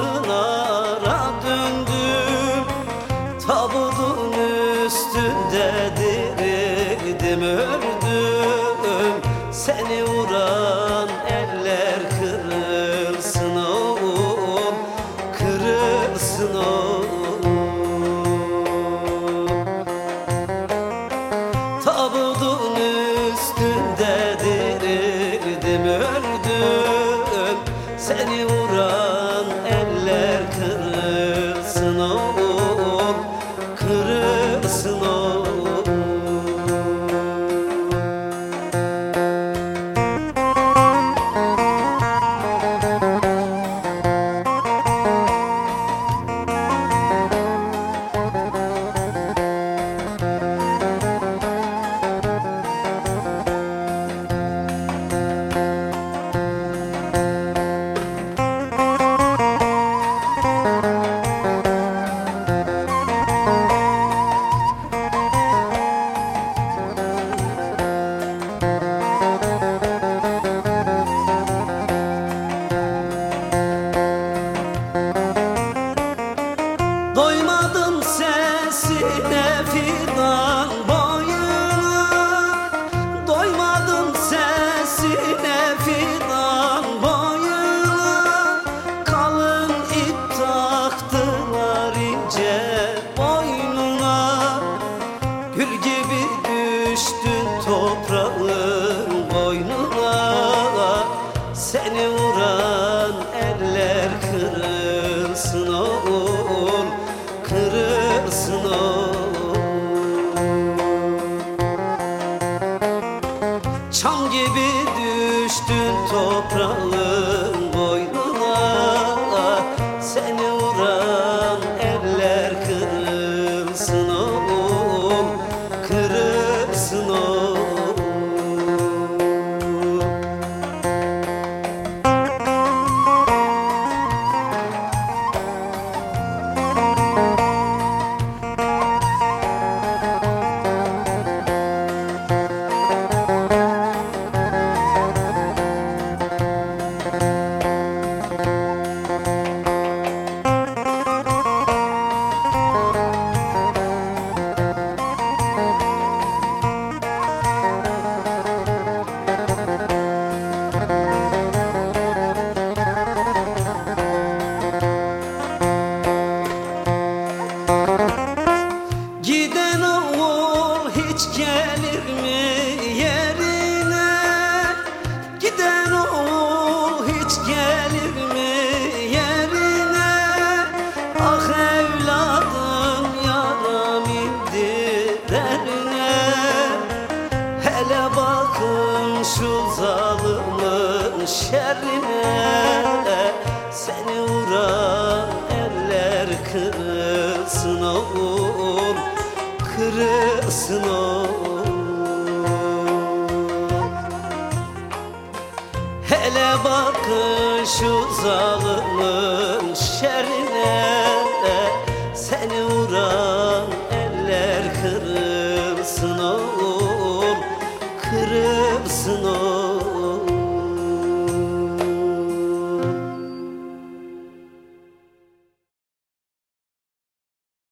pınara döndüm Tabutun üstünde diridim öldüm Seni sesine fidan boyuna Doymadım sesine fidan boyuna Kalın ip ince boynuna. Gül gibi düştün toprağın Çam gibi düştün toprağın boynuna. Seni vuran eller kırılsın bakın şu zalimin şerrine Seni vuran eller kırılsın oğul Kırılsın oğul